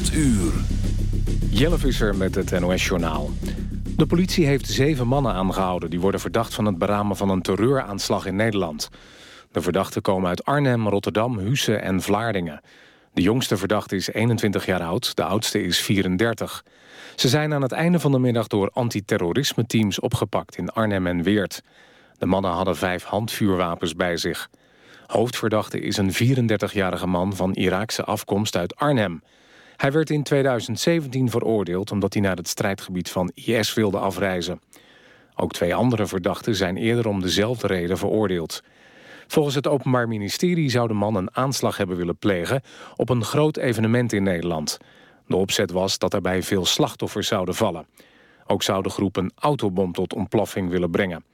8 uur. Jelle Visser met het NOS-journaal. De politie heeft zeven mannen aangehouden... die worden verdacht van het beramen van een terreuraanslag in Nederland. De verdachten komen uit Arnhem, Rotterdam, Husse en Vlaardingen. De jongste verdachte is 21 jaar oud, de oudste is 34. Ze zijn aan het einde van de middag door antiterrorisme-teams opgepakt... in Arnhem en Weert. De mannen hadden vijf handvuurwapens bij zich... Hoofdverdachte is een 34-jarige man van Iraakse afkomst uit Arnhem. Hij werd in 2017 veroordeeld omdat hij naar het strijdgebied van IS wilde afreizen. Ook twee andere verdachten zijn eerder om dezelfde reden veroordeeld. Volgens het Openbaar Ministerie zou de man een aanslag hebben willen plegen op een groot evenement in Nederland. De opzet was dat erbij veel slachtoffers zouden vallen. Ook zou de groep een autobom tot ontploffing willen brengen.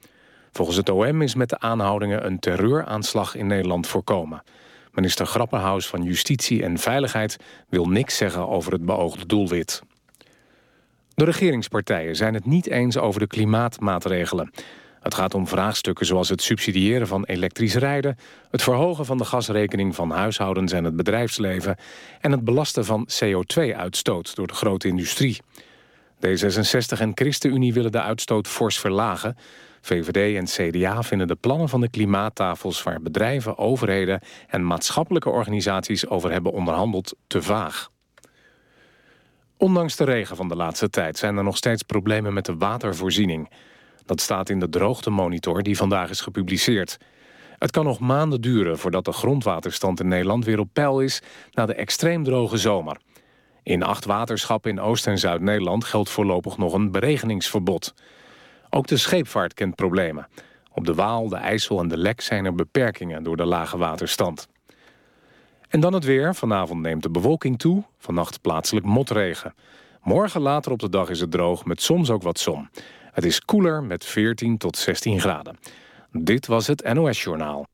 Volgens het OM is met de aanhoudingen een terreuraanslag in Nederland voorkomen. Minister Grapperhaus van Justitie en Veiligheid wil niks zeggen over het beoogde doelwit. De regeringspartijen zijn het niet eens over de klimaatmaatregelen. Het gaat om vraagstukken zoals het subsidiëren van elektrisch rijden... het verhogen van de gasrekening van huishoudens en het bedrijfsleven... en het belasten van CO2-uitstoot door de grote industrie. D66 en ChristenUnie willen de uitstoot fors verlagen... VVD en CDA vinden de plannen van de klimaattafels... waar bedrijven, overheden en maatschappelijke organisaties over hebben onderhandeld te vaag. Ondanks de regen van de laatste tijd zijn er nog steeds problemen met de watervoorziening. Dat staat in de droogtemonitor die vandaag is gepubliceerd. Het kan nog maanden duren voordat de grondwaterstand in Nederland weer op peil is... na de extreem droge zomer. In acht waterschappen in Oost- en Zuid-Nederland geldt voorlopig nog een beregeningsverbod... Ook de scheepvaart kent problemen. Op de Waal, de IJssel en de Lek zijn er beperkingen door de lage waterstand. En dan het weer. Vanavond neemt de bewolking toe. Vannacht plaatselijk motregen. Morgen later op de dag is het droog met soms ook wat zon. Het is koeler met 14 tot 16 graden. Dit was het NOS Journaal.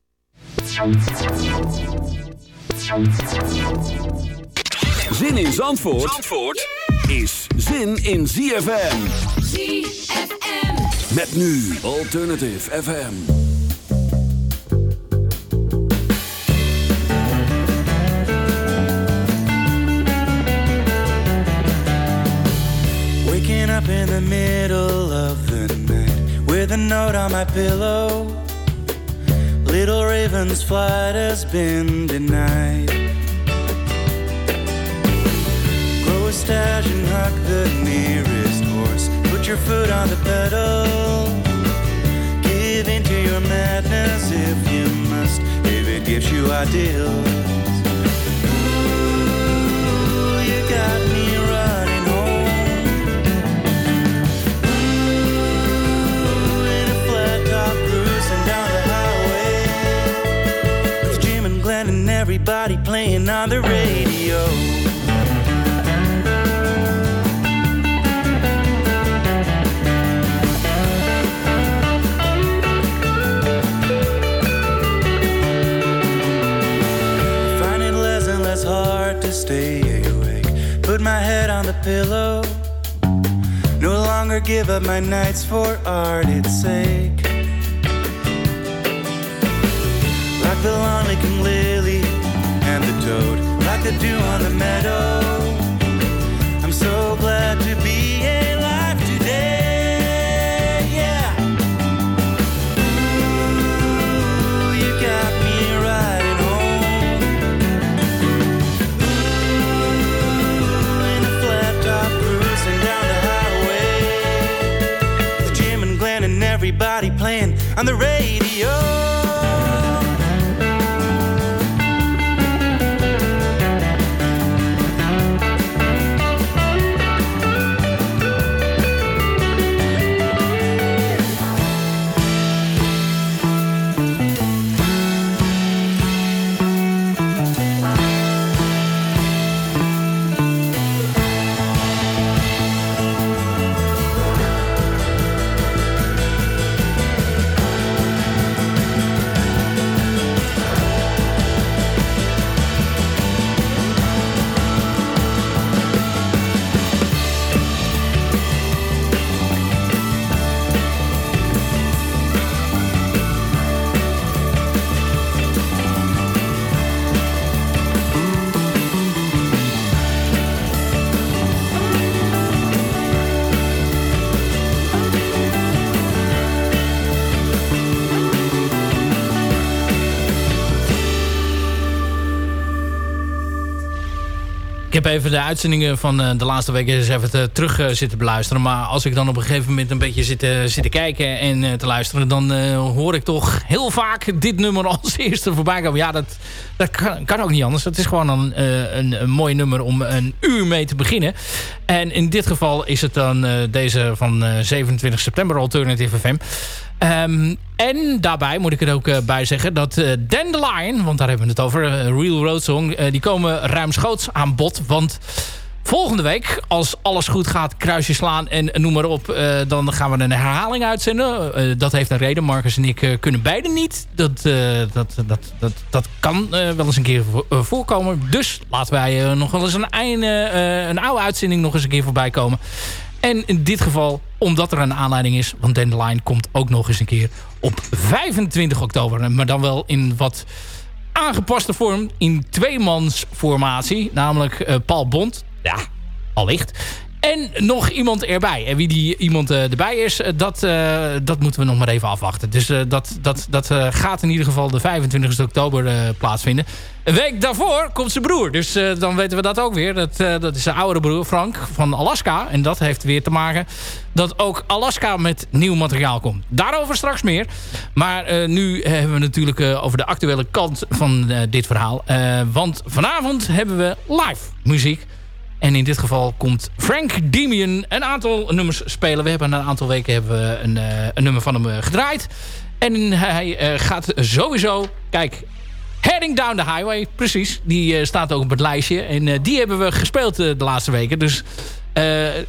Zin in Zandvoort, Zandvoort is zin in ZFM. ZFM. Met nu Alternative FM. Waking up in the middle of the night with a note on my pillow. Little Raven's flight has been denied. Grow a stash and hug the nearest horse. Put your foot on the pedal. Give into your madness if you must, if it gives you ideals. Ooh, you got me running home. Ooh, in a flat top cruising down the highway. With Jim and Glenn and everybody playing on the radio. Longer give up my nights for art its sake. Like the lawn lily and the toad, like the dew on the meadow. Playing on the radio. Heb even de uitzendingen van uh, de laatste weken eens even te, terug uh, zitten beluisteren. Maar als ik dan op een gegeven moment een beetje zit, te kijken en te luisteren... dan hoor ik toch heel vaak dit nummer als eerste voorbij komen. Ja, dat, dat kan, kan ook niet anders. Het is gewoon een, een, een, mooi nummer om een uur mee te beginnen. En in dit geval is het dan deze van 27 september Alternative FM... Um, en daarbij moet ik er ook uh, bij zeggen dat uh, Dandelion, want daar hebben we het over, uh, Real Road Song, die komen ruimschoots aan bod. Want volgende week, als alles goed gaat, kruisje slaan en noem maar op, dan gaan we een herhaling uitzenden. dat heeft een reden. Marcus en ik kunnen beide niet. Dat, dat, dat, dat, dat kan wel eens een keer voorkomen. Dus laten wij nog wel eens een, een oude uitzending nog eens een keer voorbij komen. En in dit geval, omdat er een aanleiding is... want Dandelion komt ook nog eens een keer op 25 oktober. Maar dan wel in wat aangepaste vorm. In tweemansformatie. Namelijk uh, Paul Bond. Ja, allicht. En nog iemand erbij. En wie die iemand uh, erbij is, uh, dat, uh, dat moeten we nog maar even afwachten. Dus dat, dat, dat gaat in ieder geval de 25 oktober plaatsvinden. Een week daarvoor komt zijn broer. Dus dan weten we dat ook weer. Dat, dat is zijn oudere broer, Frank, van Alaska. En dat heeft weer te maken dat ook Alaska met nieuw materiaal komt. Daarover straks meer. Maar nu hebben we natuurlijk over de actuele kant van dit verhaal. want vanavond hebben we live muziek en in dit geval komt Frank Demian een aantal nummers spelen. We hebben een aantal weken hebben we een, uh, een nummer van hem uh, gedraaid. En hij uh, gaat sowieso... Kijk, Heading Down the Highway, precies. Die staat ook op het lijstje. En die hebben we gespeeld de laatste weken. Dus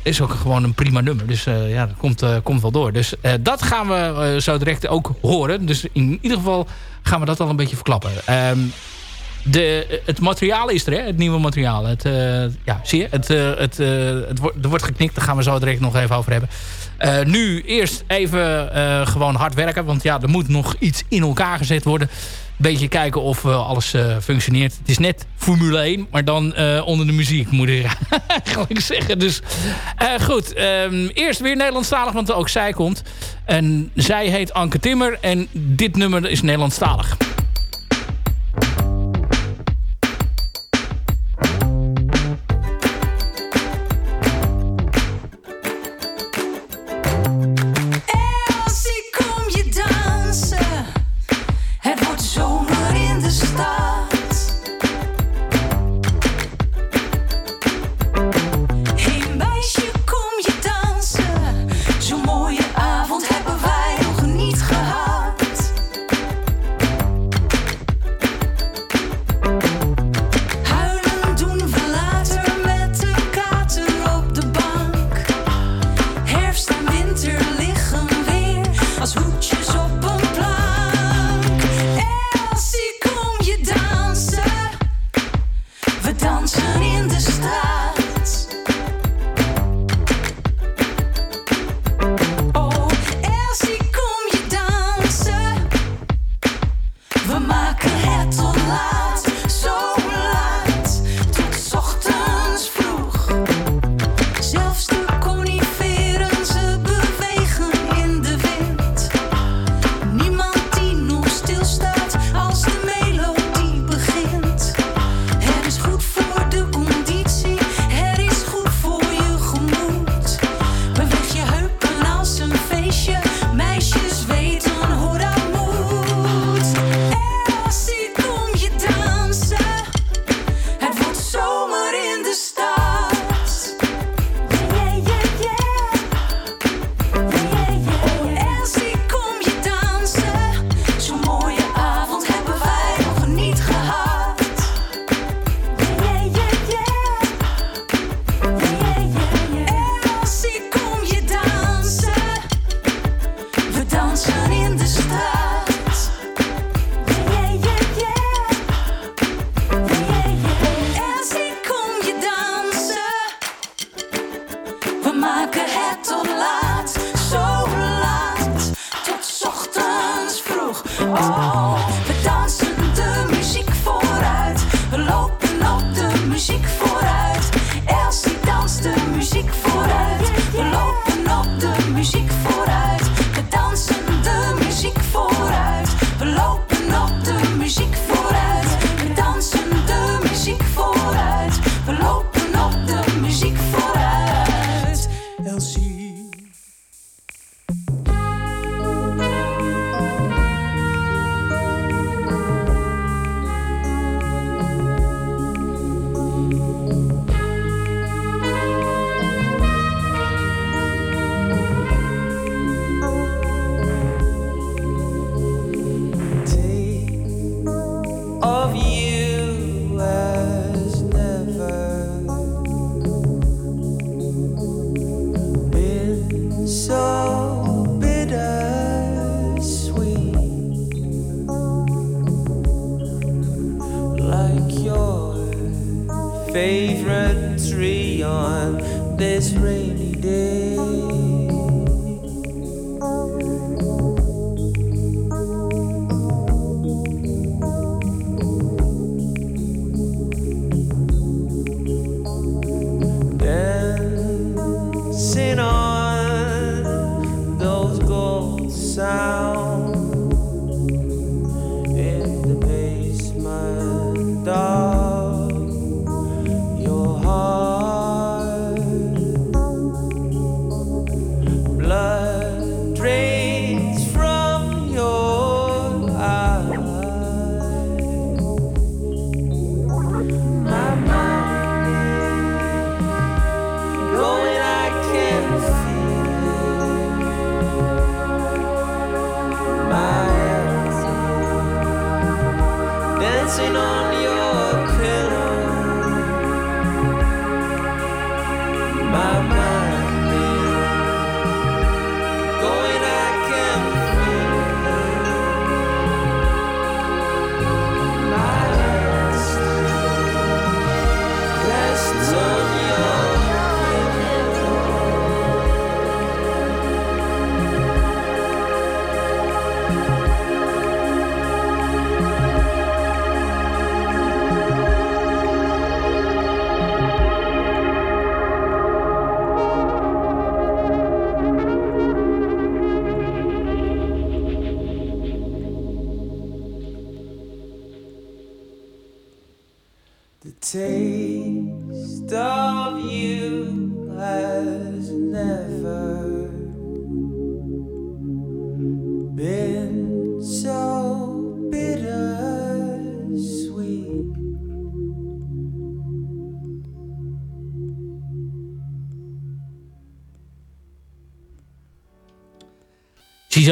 is ook gewoon een prima nummer. Dus ja, dat komt, komt wel door. Dus dat gaan we zo direct ook horen. Dus in ieder geval gaan we dat al een beetje verklappen. Um, de, het materiaal is er, hè? het nieuwe materiaal. Het, uh, ja, zie je? Het, uh, het, uh, het er wordt geknikt, daar gaan we zo direct nog even over hebben. nu eerst even gewoon hard werken, want ja, er moet nog iets in elkaar gezet worden. Beetje kijken of alles functioneert. Het is net Formule 1, maar dan onder de muziek, moet ik eigenlijk zeggen. Dus goed, um, eerst weer Nederlandstalig, want ook zij komt. En zij heet Anke Timmer en dit nummer is Nederlandstalig.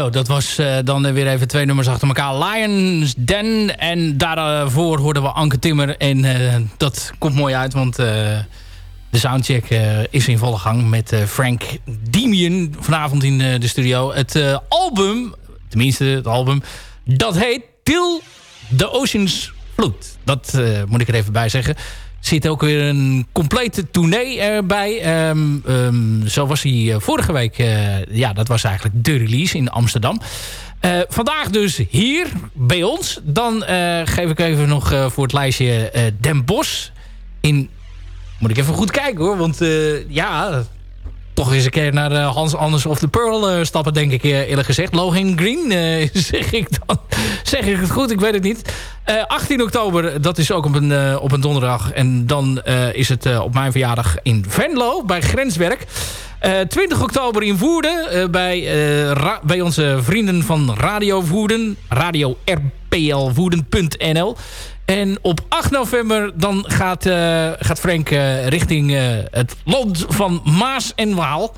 Dat was eh, dan weer even twee nummers achter elkaar. Lions Den en daarvoor hoorden we Anke Timmer. En eh, dat komt mooi uit, want eh, de soundcheck is in volle gang met Frank Demian vanavond in de studio. Het album, tenminste het album, dat heet Till the Oceans Flood. Dat moet ik er even bij zeggen. Zit ook weer een complete tournee erbij. Ehm, ehm, zo was hij eh, vorige week. eh, ja, dat was eigenlijk de release in Amsterdam. Eh, vandaag dus hier bij ons. Dan geef ik even nog voor het lijstje Den Bosch. In, moet ik even goed kijken hoor. Want ja, toch eens een keer naar eh, Hans Anders of the Pearl eh, stappen, denk ik eh, eerlijk gezegd. Logan Green, zeg ik dan. Zeg ik het goed? Ik weet het niet. Eh, 18 oktober, dat is ook op een, op een donderdag. En dan is het op mijn verjaardag in Venlo, bij Grenswerk. Eh 20 oktober in Woerden, eh, bij, bij onze vrienden van Radio Woerden. Radio rplwoerden.nl. En op 8 november dan gaat, eh, gaat Frank eh, richting eh, het land van Maas en Waal.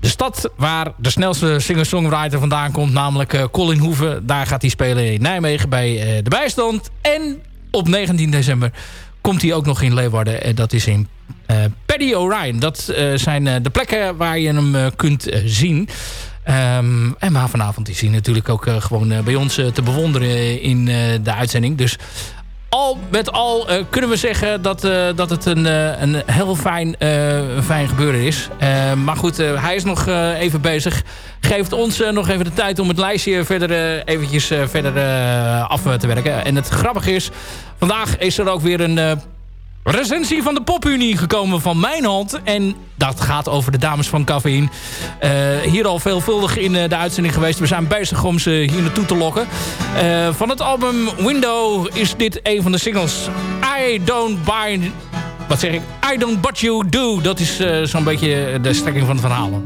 De stad waar de snelste singer-songwriter vandaan komt, namelijk Colin Hoeven. Daar gaat hij spelen in Nijmegen bij de bijstand. En op 19 december komt hij ook nog in Leeuwarden. En dat is in Paddy O'Ryan. Dat zijn de plekken waar je hem kunt zien. Ehm, en maar vanavond is hij natuurlijk ook eh, gewoon eh, bij ons eh, te bewonderen in de uitzending. Dus al met al kunnen we zeggen dat, dat het een, een heel fijn, fijn gebeuren is. Eh, maar goed, hij is nog even bezig. Geeft ons nog even de tijd om het lijstje verder, eventjes verder af te werken. En het grappige is, vandaag is er ook weer een... recensie van de Popunie gekomen van mijn hand. En dat gaat over de dames van Cafeïne. Eh, hier al veelvuldig in eh, de uitzending geweest. We zijn bezig om ze hier naartoe te lokken. Eh, van het album Window is dit een van de singles. I Don't Buy... Wat zeg ik? I Don't But You Do. Dat is zo'n beetje de strekking van het verhaal.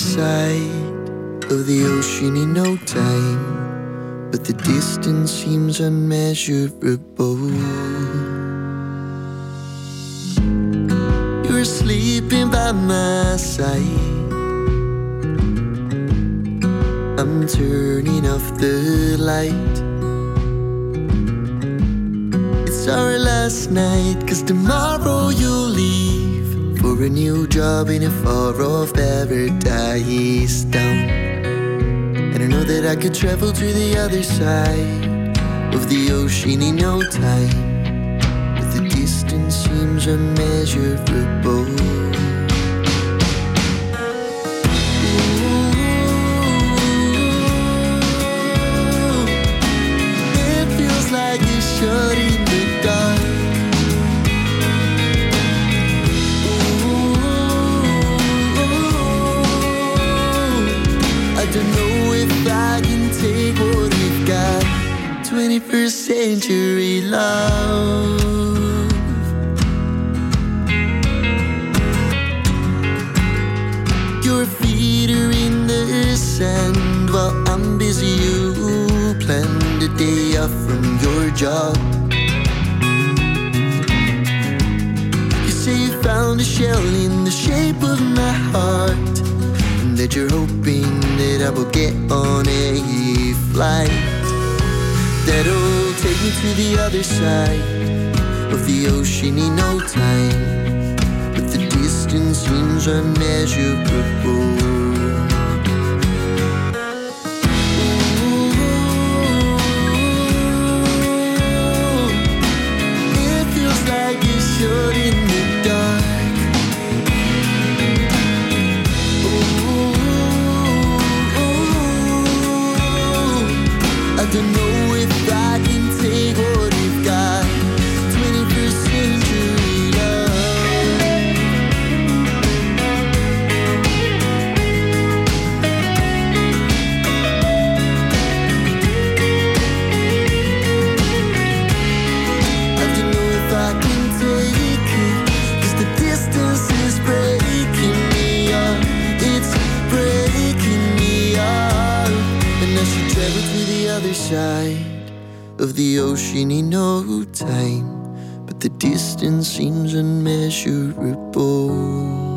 Side of the ocean in no time, but the distance seems unmeasurable. You're sleeping by my side. I'm turning off the light. It's our last night, cause tomorrow you'll leave for a new job in a far I could travel to the other side of the ocean in no time. But the distance seems unmeasurable. The other side of the ocean in no time. But the distance seems unmeasurable. Of the ocean in no time. But the distance seems unmeasurable.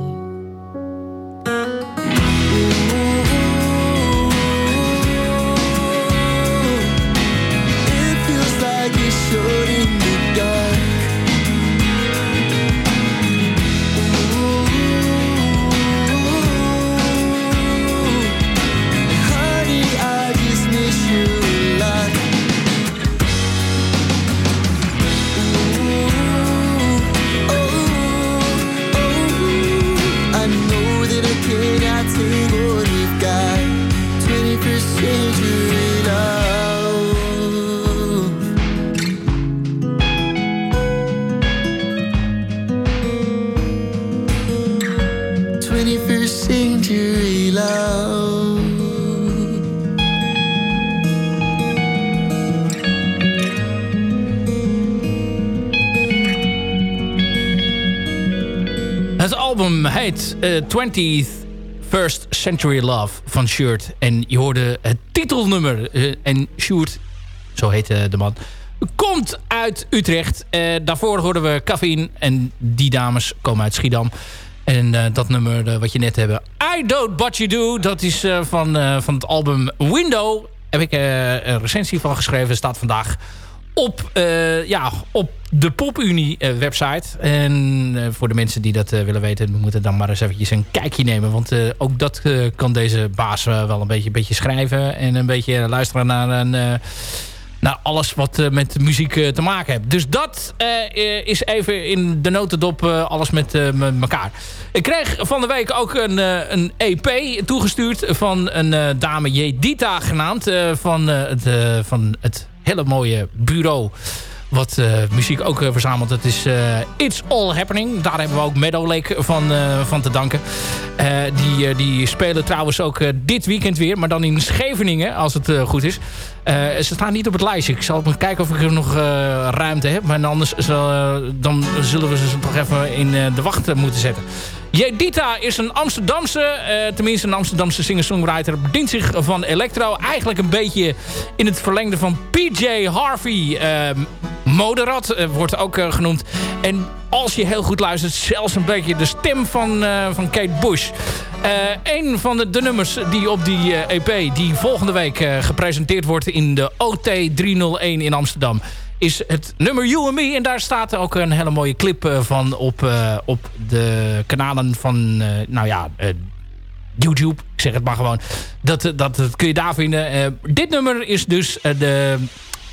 Eh, 20th First Century Love van Shirt. En je hoorde het titelnummer. eh, en Shirt, zo heet eh, de man, komt uit Utrecht. Eh, daarvoor hoorden we Cafeïne. En die dames komen uit Schiedam. En eh, dat nummer wat je net hebben. I Don't But You Do. Dat is van, van het album Window. Heb ik een recensie van geschreven. Staat vandaag op, eh, ja, op de PopUnie eh. En eh, voor de mensen die dat willen weten... we moeten dan maar eens eventjes een kijkje nemen. Want ook dat kan deze baas wel een beetje, beetje schrijven. En een beetje luisteren naar een... nou, alles wat met muziek te maken heeft. Dus dat is even in de notendop alles met, met elkaar. Ik kreeg van de week ook een, een EP toegestuurd van een dame Jedita genaamd. van, het, van het hele mooie bureau wat uh, muziek ook uh, verzamelt. Het is uh, It's All Happening. Daar hebben we ook Meadow Lake van, van te danken. die, die spelen trouwens ook dit weekend weer. Maar dan in Scheveningen, als het goed is. ze staan niet op het lijstje. Ik zal kijken of ik er nog ruimte heb. Maar anders dan zullen we ze toch even in de wacht moeten zetten. Jedita is een Amsterdamse, tenminste een Amsterdamse singer-songwriter, bedient zich van electro. Eigenlijk een beetje in het verlengde van PJ Harvey. Moderat uh, wordt ook uh, genoemd. En als je heel goed luistert, zelfs een beetje de stem van, van Kate Bush. een van de, de, nummers die op die EP, die volgende week gepresenteerd wordt in de OT 301 in Amsterdam, is het nummer You and Me. En daar staat ook een hele mooie clip van op, op de kanalen van, nou ja, YouTube. Ik zeg het maar gewoon. Dat, dat, dat kun je daar vinden. dit nummer is dus de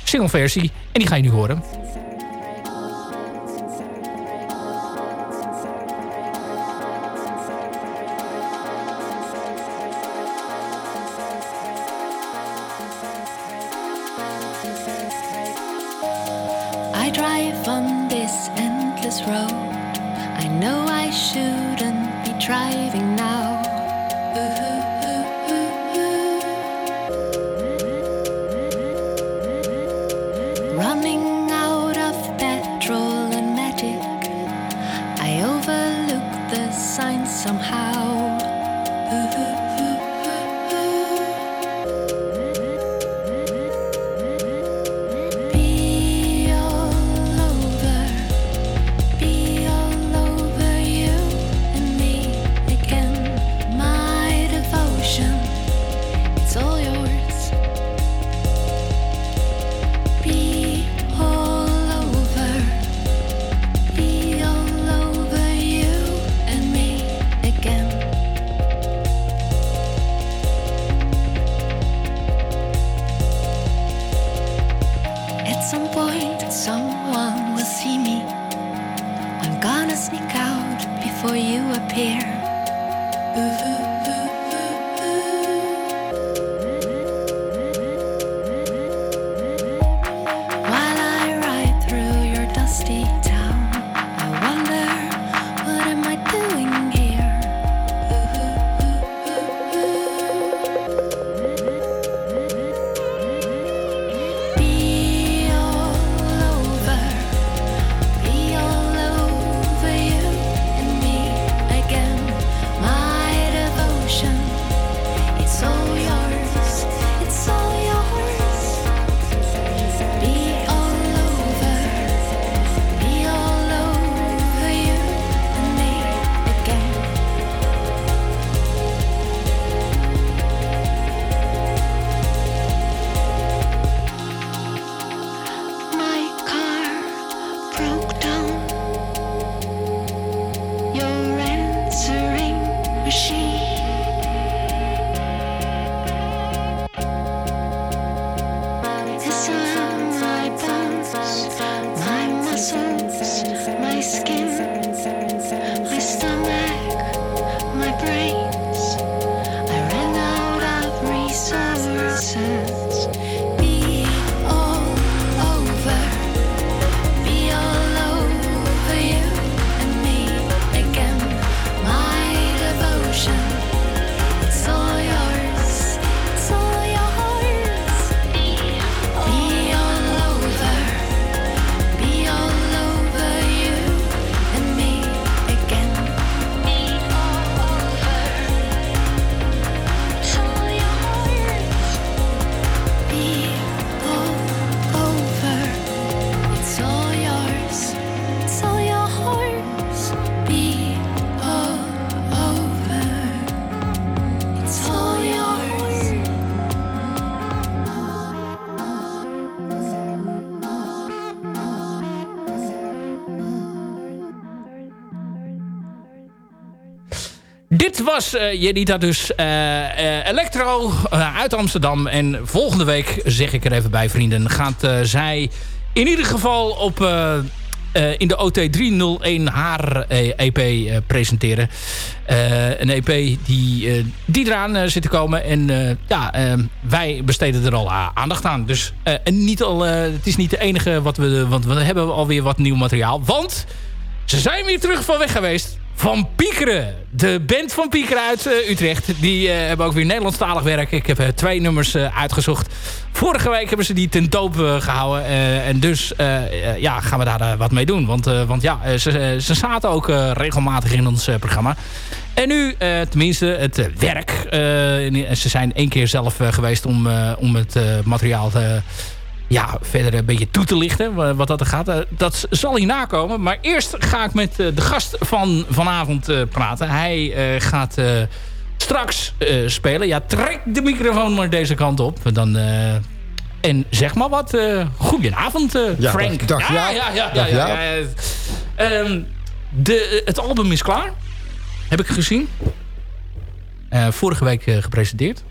singleversie. En die ga je nu horen. Was uh, Jenita dus uh, Electro uit Amsterdam. En volgende week, zeg ik er even bij vrienden, gaat zij in ieder geval op in de OT301 haar EP uh, presenteren. Een EP die, die eraan zit te komen. En ja, wij besteden er al aandacht aan. Dus niet al, het is niet de enige wat we... Want we hebben alweer wat nieuw materiaal. Want ze zijn weer terug van weg geweest. Van Piekeren. De band van Piekeren uit uh, Utrecht. Die uh, hebben ook weer Nederlandstalig werk. Ik heb uh, twee nummers uitgezocht. Vorige week hebben ze die ten gehouden. en dus ja, gaan we daar wat mee doen. Want, want ja, ze, ze zaten ook regelmatig in ons programma. En nu, tenminste, het werk. ze zijn één keer zelf geweest om, om het materiaal te ja, verder een beetje toe te lichten wat dat er gaat. Eh, dat zal hier nakomen. Maar eerst ga ik met eh, de gast van vanavond eh, praten. Hij gaat straks spelen. Ja, trek de microfoon maar deze kant op. Dan, en zeg maar wat. goedenavond, Frank. Dag, ja, ja, ja, ja, ja, ehm, de, het album is klaar. Heb ik gezien. vorige week gepresenteerd.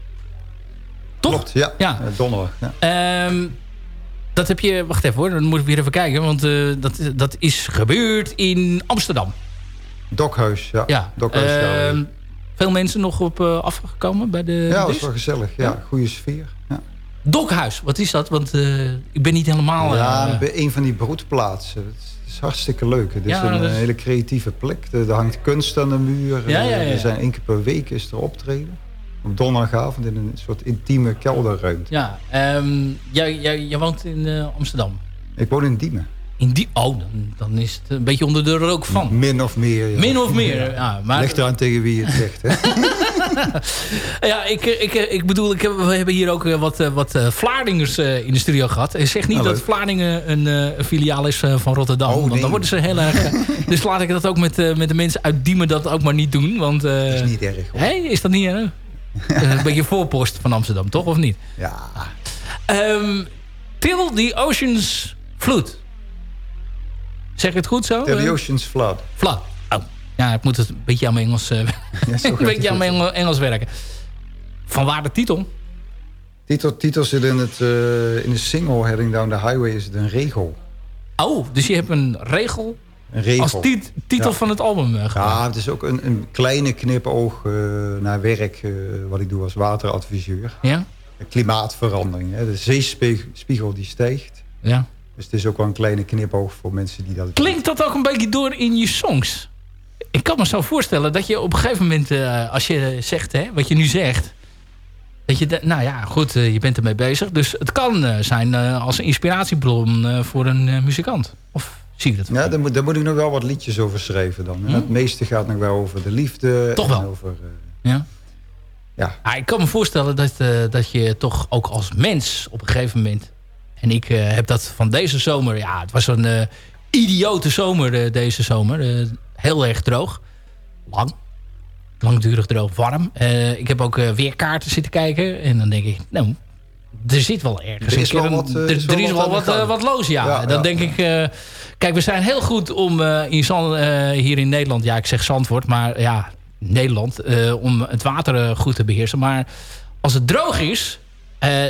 Toch? Klopt, ja. ja. donderdag. Ehm, dat heb je... Wacht even hoor, dan moet ik weer even kijken. Want uh, dat, dat is gebeurd in Amsterdam. Dokhuis, ja. ja. Dokhuis, uh, veel mensen nog op uh, afgekomen bij de Ja, dat was wel gezellig. Ja, ja. goede sfeer. Ja. Dokhuis, wat is dat? Want uh, ik ben niet helemaal... Ja, een van die broedplaatsen. Het is hartstikke leuk. Het is ja, een hele creatieve plek. Er hangt kunst aan de muur. Ja, ja, ja. Er zijn één keer per week is er optreden op donderdagavond in een soort intieme kelderruimte. Ja, um, jij, jij, jij, woont in uh, Amsterdam? Ik woon in Diemen. In die, oh, dan, dan, is het een beetje onder de rook van. Min of meer. Ja. Min of meer, ja. Maar... Ligt eraan tegen wie het zegt, hè? ja, ik, ik, ik bedoel, ik heb, we hebben hier ook wat, wat Vlaardingers in de studio gehad. Ik zeg niet oh, dat Vlaardingen een, een, filiaal is van Rotterdam. Oh, want dan worden ze heel erg... dus laat ik dat ook met, met de mensen uit Diemen dat ook maar niet doen. Want, dat is niet erg, hoor. Hey, is dat niet erg? Een beetje voorpost van Amsterdam, toch? Of niet? Ja. Um, Till the Oceans Flood. Zeg ik het goed zo? Till the Oceans Flood. Flood. Oh. Ja, ik moet het een beetje aan mijn Engels, uh, een beetje aan mijn Engels werken. Van waar de titel? Titel, titel zit in, het, uh, in de single Heading Down the Highway is het een regel. Oh, dus je hebt een regel als titel van het album uh, Ja, het is ook een, een kleine knipoog uh, naar werk... Uh, wat ik doe als wateradviseur. Ja? Klimaatverandering. Hè. De zeespiegel die stijgt. Ja. Dus het is ook wel een kleine knipoog voor mensen die dat... Klinkt dat ook een beetje door in je songs? Ik kan me zo voorstellen dat je op een gegeven moment... als je zegt, hè, wat je nu zegt... Dat je, nou ja, goed, je bent ermee bezig. Dus het kan zijn als een inspiratiebron voor een muzikant. Of Zie dat? Ja, daar moet, daar moet ik nog wel wat liedjes over schrijven dan. Hm? Het meeste gaat nog wel over de liefde. Toch wel? Over, uh, ja? Ja. Ah, ik kan me voorstellen dat, uh, dat je toch ook als mens op een gegeven moment... En ik uh, heb dat van deze zomer... Ja, het was een idiote zomer deze zomer. heel erg droog. Lang. Langdurig droog, warm. ik heb ook weerkaarten zitten kijken. En dan denk ik, nou, er zit wel ergens. Er is wel wat, er, is wel wat, wat, wat, los, ja. ja dan ja. denk ik... Kijk, we zijn heel goed om uh, in Zand, uh, hier in Nederland... Ja, ik zeg Zandvoort, maar ja, Nederland... Uh, om het water goed te beheersen. Maar als het droog is...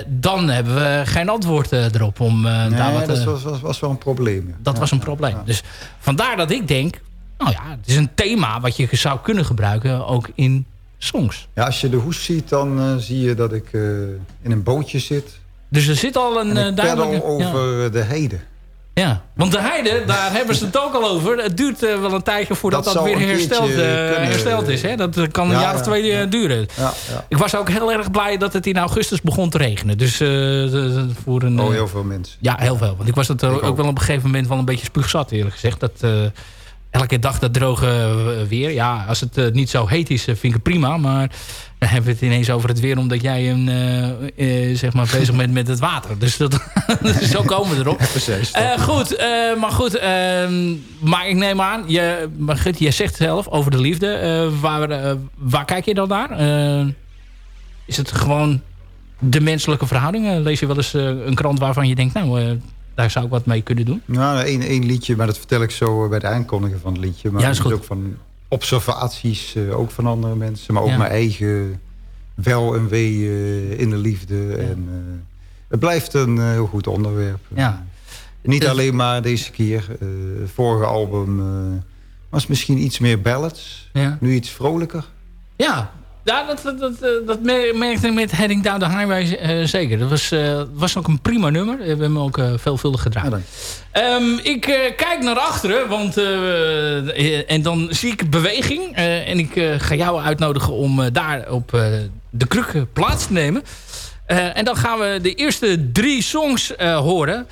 dan hebben we geen antwoord erop. Om, nee, daar wat, dat was, was, was, wel een probleem. Dat was een probleem. Dus vandaar dat ik denk... Nou ja, het is een thema wat je zou kunnen gebruiken... ook in songs. Ja, als je de hoes ziet, dan zie je dat ik in een bootje zit. Dus er zit al een uh, duidelijke... over ja. de heden. Ja, want de heide, daar hebben ze het ook al over. Het duurt uh, wel een tijdje voordat dat, dat weer hersteld, hersteld is. Hè? Dat kan een ja, jaar of twee ja, duren. Ja, ik was ook heel erg blij dat het in augustus begon te regenen. Dus voor een... Oh, heel veel mensen. Ja, heel veel. Want ik was het ook, ook, wel op een gegeven moment wel een beetje spuugzat eerlijk gezegd. Dat elke dag dat droge weer. Ja, als het niet zo heet is, vind ik het prima. Maar dan hebben we het ineens over het weer... omdat jij een, uh, uh, zeg maar bezig bent met het water. Dus dat, zo komen we erop. precies. Goed, maar goed. Ehm, maar ik neem aan... Je, Margriet, je zegt zelf over de liefde. waar, waar kijk je dan naar? is het gewoon de menselijke verhoudingen? Lees je wel eens een krant waarvan je denkt... nou, daar zou ik wat mee kunnen doen? Nou, één, één liedje, maar dat vertel ik zo bij de aankondiging van het liedje. Maar ja, is goed. ook van observaties, ook van andere mensen. Maar ook mijn eigen wel en wee in de liefde. En, het blijft een heel goed onderwerp. Ja. Niet alleen maar deze keer. vorige album was misschien iets meer ballads. Ja. Nu iets vrolijker. Ja, ja, dat, dat, dat, eh, dat merkte ik met Heading Down the Highway uh, zeker. Dat was, uh, was ook een prima nummer. We hebben hem ook uh, veelvuldig gedraaid. um, ik kijk naar achteren, want, en dan zie ik beweging. en ik ga jou uitnodigen om daar op de kruk plaats te nemen. en dan gaan we de eerste drie songs horen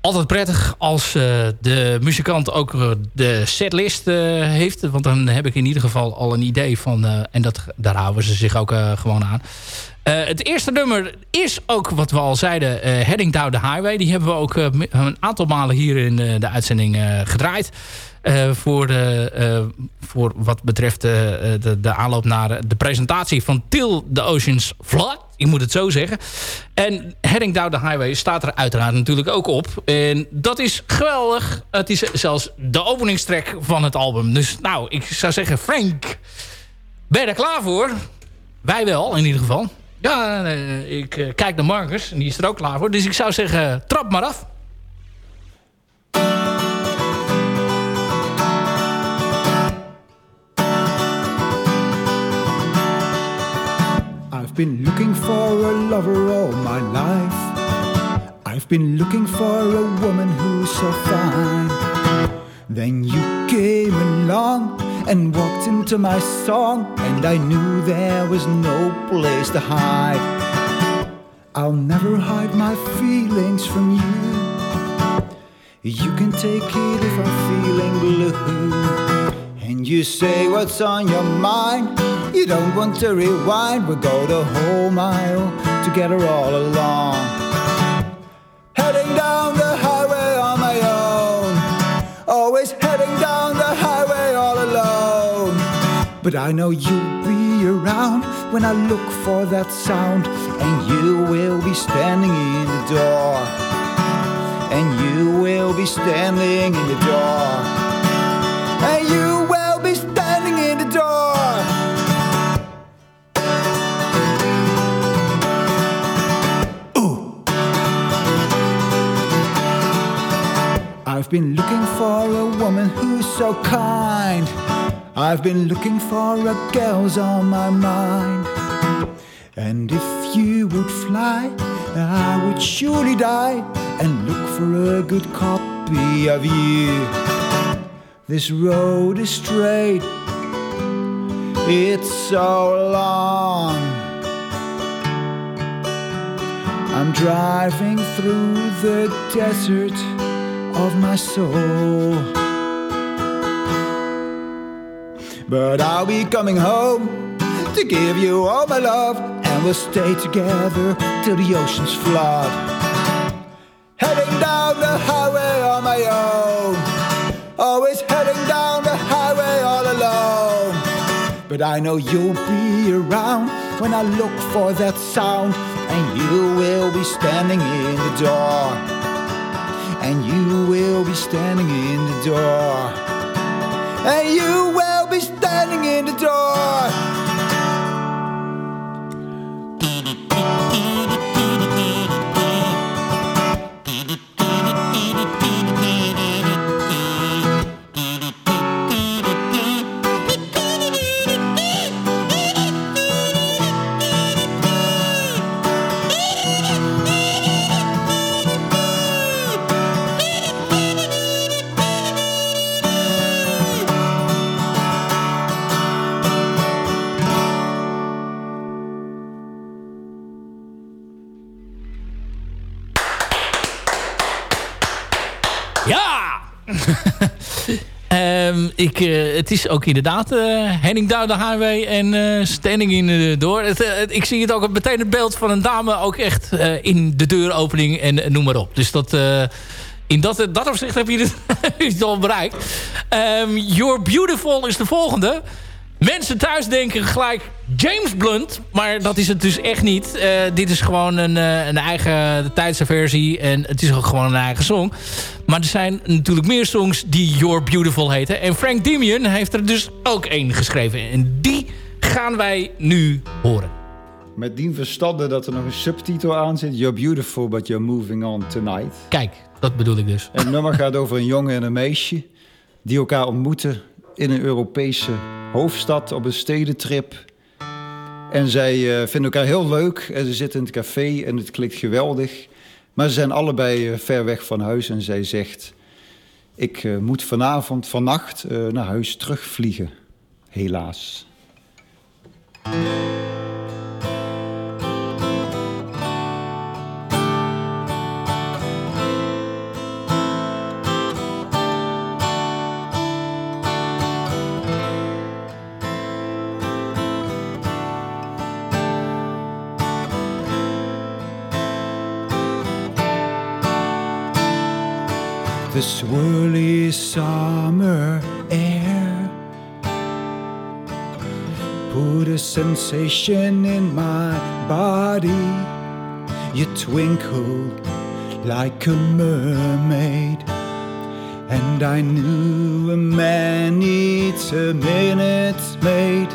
altijd prettig als uh, de muzikant ook uh, de setlist uh, heeft. Want dan heb ik in ieder geval al een idee van... en dat, daar houden ze zich ook gewoon aan. het eerste nummer is ook wat we al zeiden... Heading Down the Highway. Die hebben we ook een aantal malen hier in de uitzending gedraaid. voor, de, voor wat betreft de, de aanloop naar de presentatie van Till the Oceans Flood. Ik moet het zo zeggen. En Heading Down the Highway staat er uiteraard natuurlijk ook op. En dat is geweldig. Het is zelfs de openingstrek van het album. Dus nou, ik zou zeggen, Frank, ben je er klaar voor? Wij wel, in ieder geval. Ja, eh, ik eh, kijk naar Marcus en die is er ook klaar voor. Dus ik zou zeggen, trap maar af. Been looking for a lover all my life. I've been looking for a woman who's so fine. Then you came along and walked into my song, and I knew there was no place to hide. I'll never hide my feelings from you. You can take it if I'm feeling blue. And you say what's on your mind. You don't want to rewind, we'll go the whole mile together all along. Heading down the highway on my own, always heading down the highway all alone. But I know you'll be around when I look for that sound, and you will be standing in the door. And you will be standing in the door. And you will I've been looking for a woman who's so kind. I've been looking for a girl's on my mind. And if you would fly, I would surely die and look for a good copy of you. This road is straight, it's so long. I'm driving through the desert of my soul. But I'll be coming home to give you all my love, and we'll stay together till the oceans flood. Heading down the highway on my own, always heading down the highway all alone. But I know you'll be around when I look for that sound, and you will be standing in the door and you will be standing in the door. And you will be standing in the door. Ik, uh, het is ook inderdaad uh, Henning the Highway en uh, Standing in door. Ik zie het ook meteen het beeld van een dame ook echt in de deuropening en noem maar op. Dus dat, in dat, dat opzicht heb je het, al bereikt. Um, You're Beautiful is de volgende. Mensen thuis denken gelijk James Blunt. Maar dat is het dus echt niet. Uh, dit is gewoon een, uh, een eigen tijdse versie. En het is ook gewoon een eigen song. Maar er zijn natuurlijk meer songs die You're Beautiful heten. En Frank Demian heeft er dus ook één geschreven. En die gaan wij nu horen. Met dien verstande dat er nog een subtitel aan zit. You're beautiful, but you're moving on tonight. Kijk, dat bedoel ik dus. En het nummer gaat over een jongen en een meisje... die elkaar ontmoeten in een Europese hoofdstad op een stedentrip. En zij uh, vinden elkaar heel leuk en ze zitten in het café en het klinkt geweldig. Maar ze zijn allebei uh, ver weg van huis en zij zegt... ik uh, moet vanavond, vannacht naar huis terugvliegen. Helaas. Summer air put a sensation in my body. You twinkled like a mermaid, and I knew a man needs a minute made.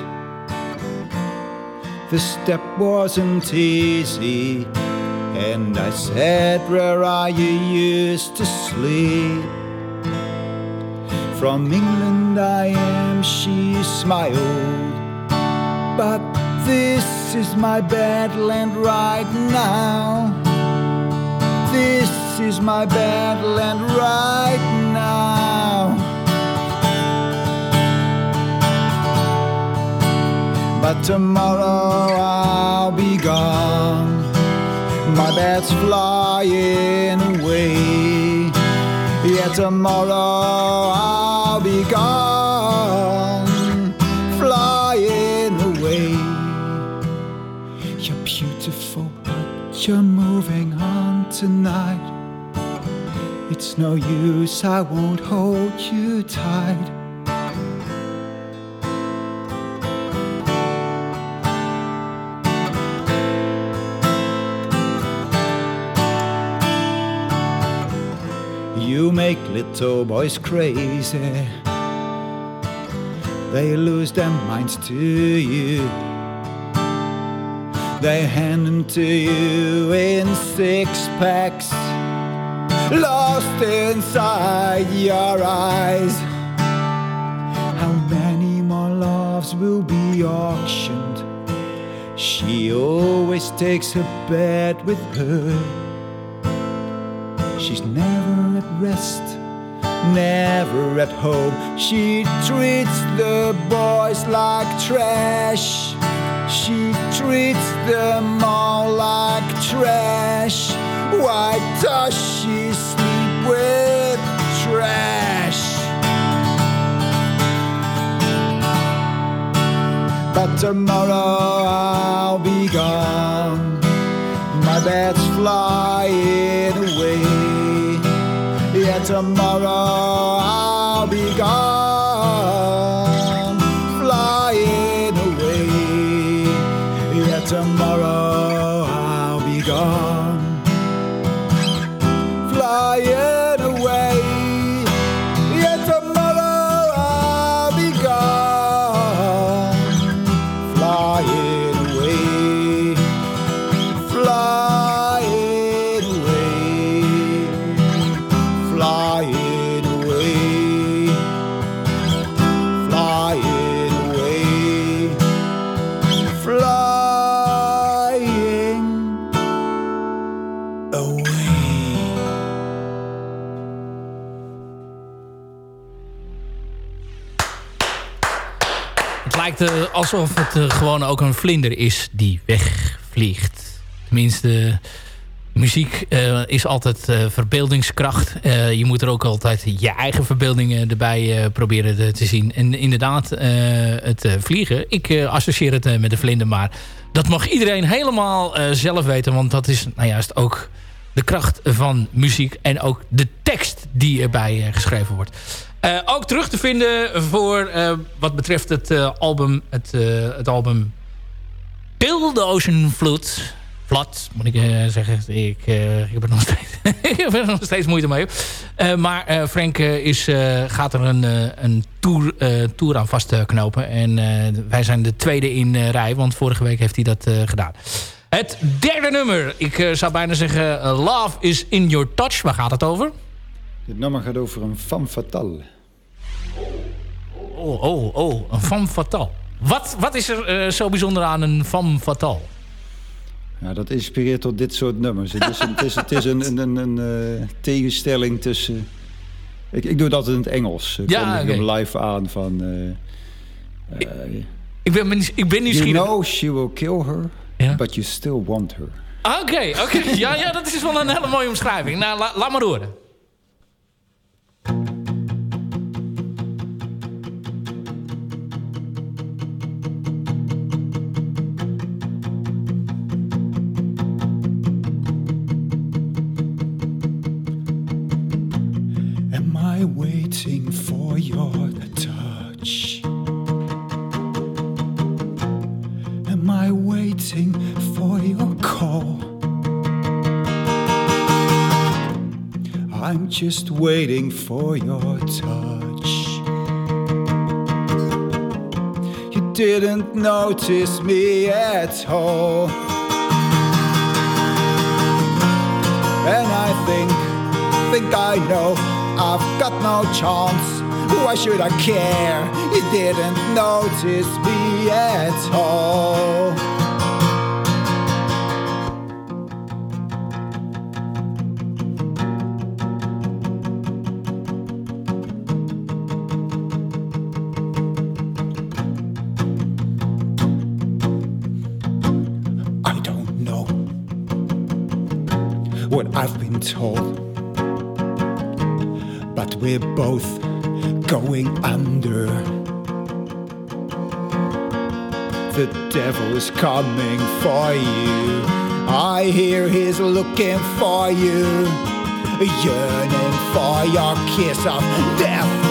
The step wasn't easy and I said, Where are you used to sleep? From England I am, she smiled. But this is my badland right now. This is my badland right now. But tomorrow I'll be gone my bed's flying away. Yeah, tomorrow I'll be gone, flying away. You're beautiful, but you're moving on tonight. It's no use, I won't hold you tight. Make little boys crazy. They lose their minds to you. They hand them to you in six packs, lost inside your eyes. How many more loves will be auctioned? She always takes her bed with her. She's at rest, never at home. She treats the boys like trash. She treats them all like trash. Why does she sleep with trash? But tomorrow I'll be gone. My bed's flying tomorrow alsof het uh, gewoon ook een vlinder is die wegvliegt. Tenminste, muziek uh, is altijd uh, verbeeldingskracht. Je moet er ook altijd je eigen verbeeldingen erbij proberen te, te, zien. En inderdaad, het vliegen. Ik associeer het met de vlinder, maar dat mag iedereen helemaal zelf weten. Want dat is nou juist ook de kracht van muziek en ook de tekst die erbij geschreven wordt. Ook terug te vinden voor wat betreft het album... Het, het album Kill the Ocean Flood... Flat, moet ik zeggen. Ik, ik, heb er nog steeds, ik nog steeds moeite mee. maar Frank is, gaat er een, een tour, tour aan vastknopen. En wij zijn de tweede in rij. Want vorige week heeft hij dat gedaan. Het derde nummer. Ik zou bijna zeggen Love is in your touch. Waar gaat het over? Dit nummer gaat over een femme fatale. Oh, oh, oh. Een femme fatale. Wat, wat is er uh, zo bijzonder aan een femme fatale? Ja, dat inspireert tot dit soort nummers. Het is een, het is, het is een, een, een, een tegenstelling tussen... Ik, ik doe dat in het Engels. Ik ja, kom okay. live aan van... ik, ik, ben, ik ben nieuwsgierig. You know she will kill her... But you still want her. Oké, okay, oké. Okay. Ja, ja, dat is wel een hele mooie omschrijving. Nou, la, laat maar horen. Just waiting for your touch. You didn't notice me at all. And I think, think I know I've got no chance. Why should I care? You didn't notice me at all. Is coming for you. I hear he's looking for you, yearning for your kiss of death.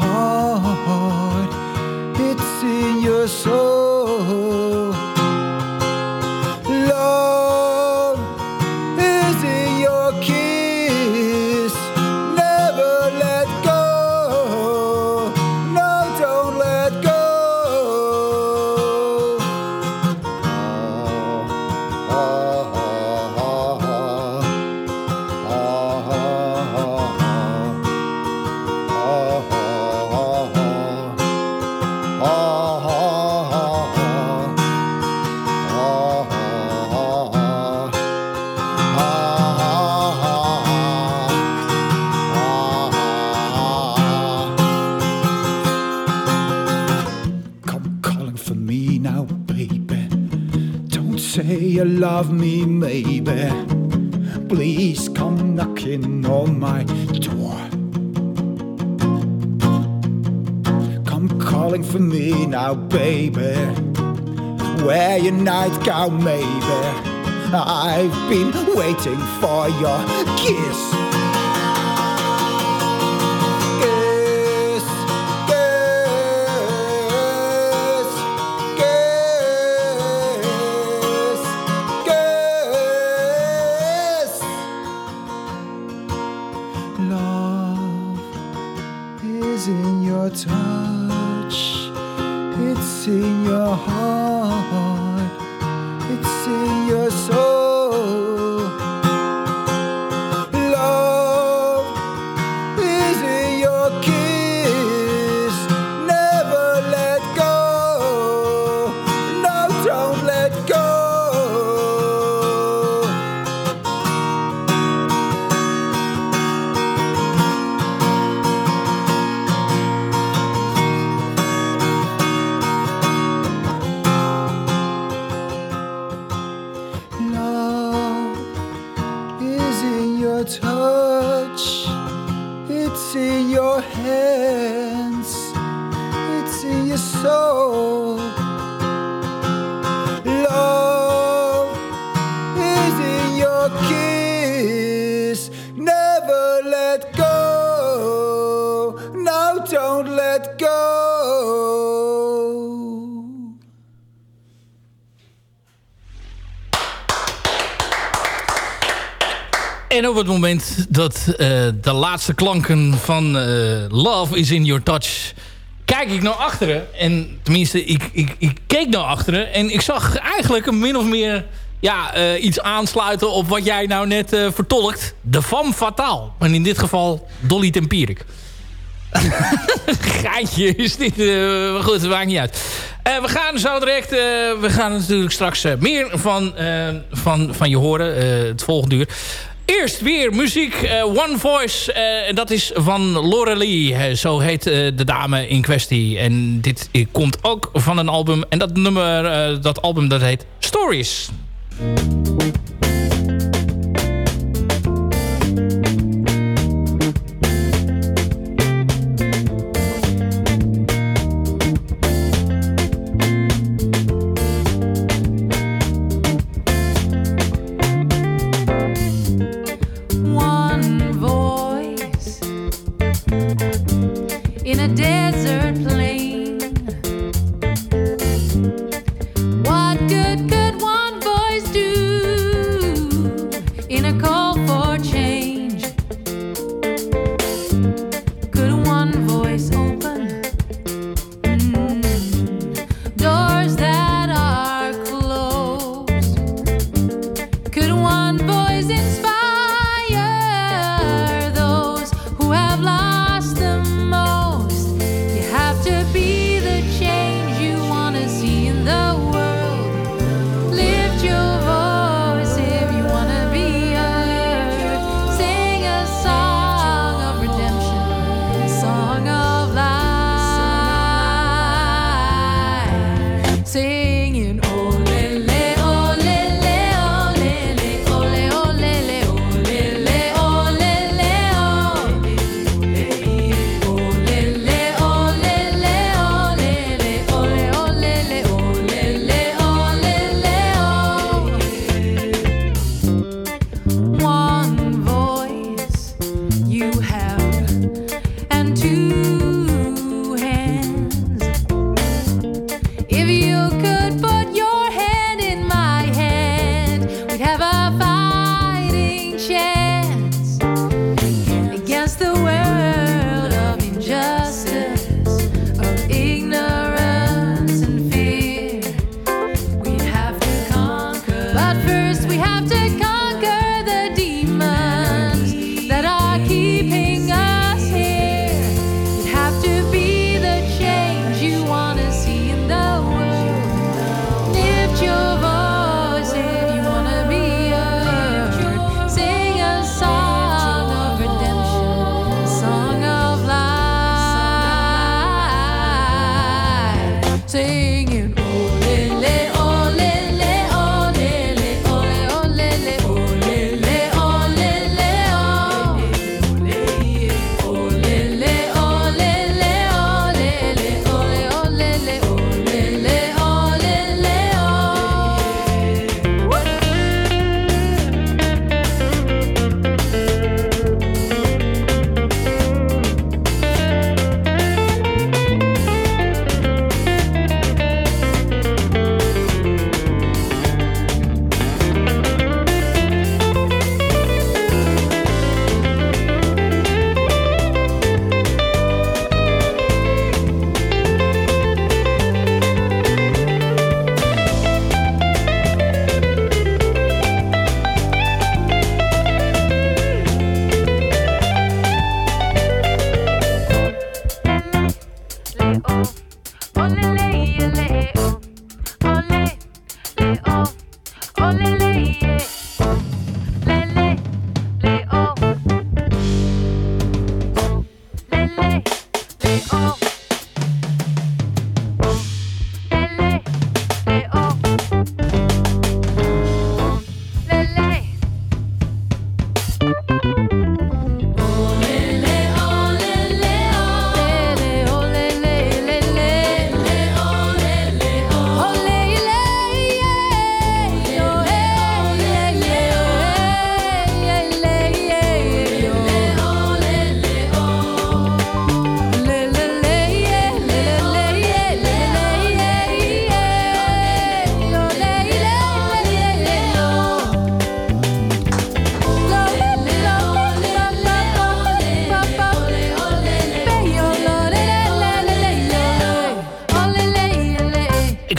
Heart, it's in your soul. Now, baby. Wear your nightgown, maybe. I've been waiting for your kiss. Kiss, op het moment dat eh, de laatste klanken van eh, Love is in Your Touch... kijk ik naar achteren. En tenminste, ik, ik, ik keek naar achteren. En ik zag eigenlijk een min of meer ja, eh, iets aansluiten... op wat jij nou net vertolkt. De femme fatale. En in dit geval Dolly Tempierik. Geitje is dit. maar goed, het maakt niet uit. We gaan zo direct... we gaan natuurlijk straks meer van, van, van je horen. het volgende uur. Eerst weer muziek. eh, One Voice. eh, En dat is van Lorelie. eh, zo heet de dame in kwestie. En dit komt ook van een album. En dat nummer, dat album dat heet Stories. In a desert plain.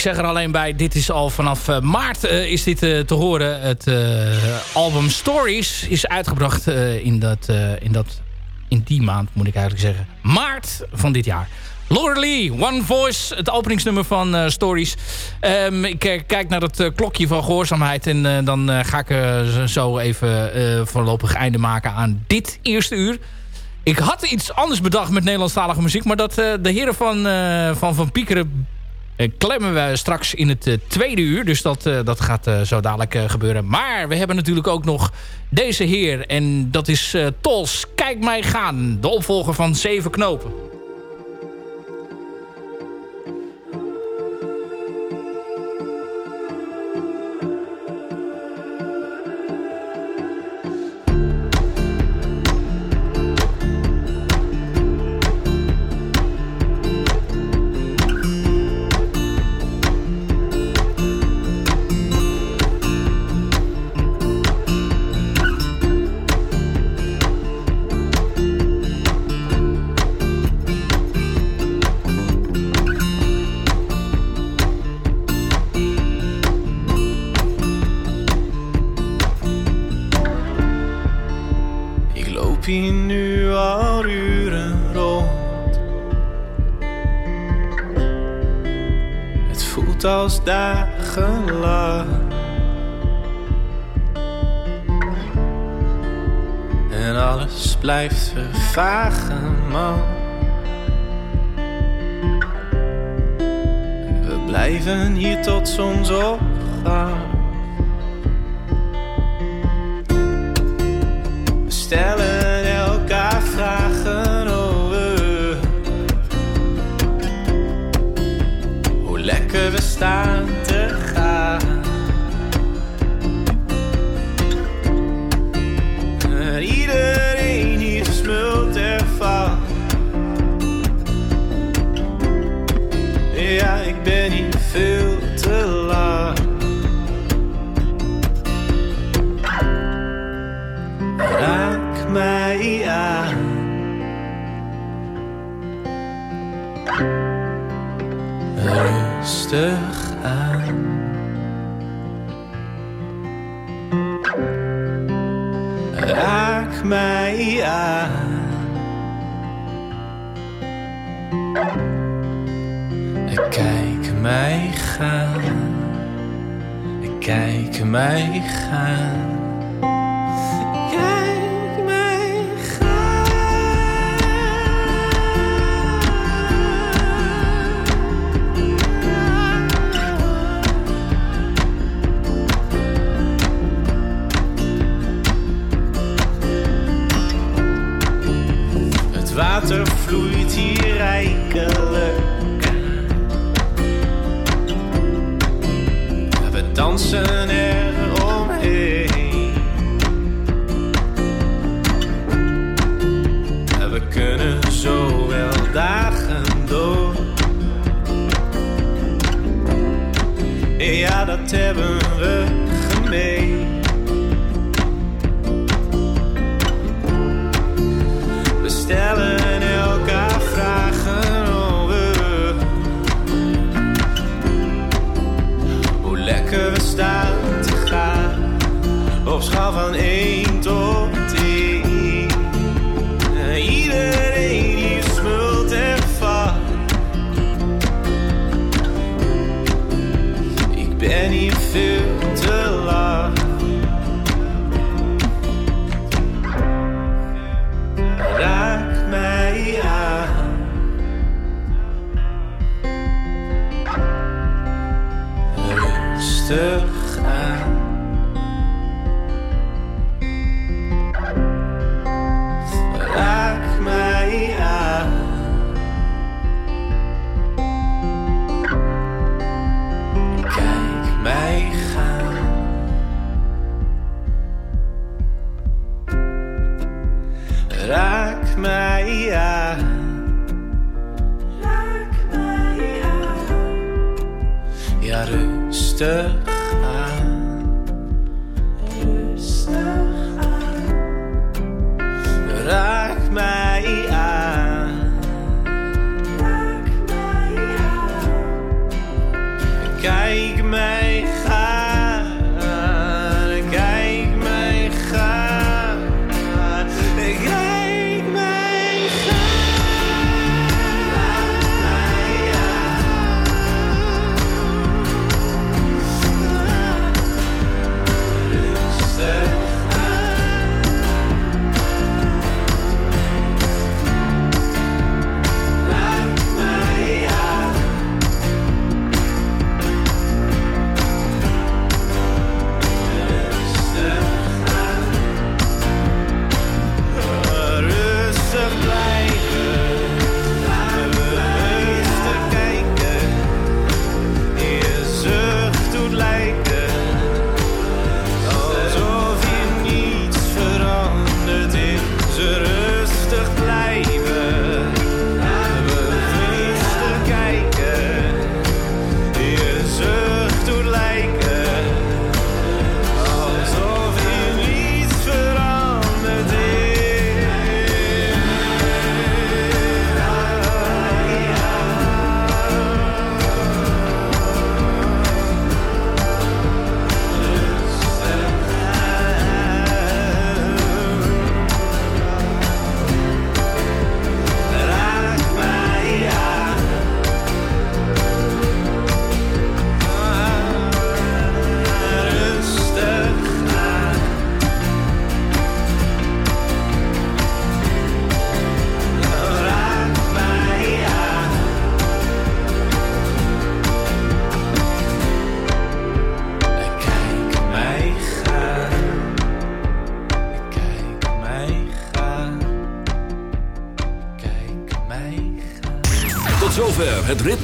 Zeg er alleen bij, dit is al vanaf uh, maart uh, is dit uh, te horen. Het album Stories is uitgebracht in, dat, in, dat, in die maand, moet ik eigenlijk zeggen. Maart van dit jaar. Laura Lee, One Voice, het openingsnummer van Stories. Um, ik kijk naar het klokje van gehoorzaamheid... en dan ga ik zo even voorlopig einde maken aan dit eerste uur. Ik had iets anders bedacht met Nederlandstalige muziek... maar dat de heren van Van, van Piekeren klemmen we straks in het tweede uur. Dus dat, dat gaat zo dadelijk gebeuren. Maar we hebben natuurlijk ook nog deze heer. En dat is Tols. Kijk mij gaan. De opvolger van Zeven Knopen. Als dagenlang. En alles blijft vervagen, man. We blijven hier tot zonsopgang. We stellen elkaar vragen over hoe lekker we staan mij gaan. Kijk mij Het water vloeit hier rijkelijk. We dansen er dat hebben we gemeen.